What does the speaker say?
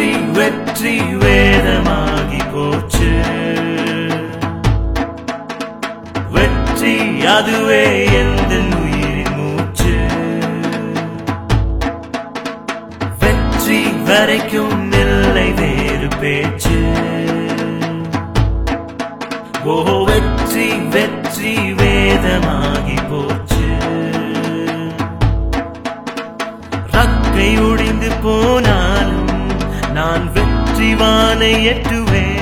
வெற்றி வெற்றி வேதமாகி போச்சு. வெற்றி அதுவே எந்த உயிரின் மூச்சு. வெற்றி வரைக்கும் இல்லை வேறு பேச்சு. ஓ வெற்றி வெற்றி வேதமாகி போச்சு. ரக்கை ஒடிந்து போ நான் வெற்றி எட்டுவேன்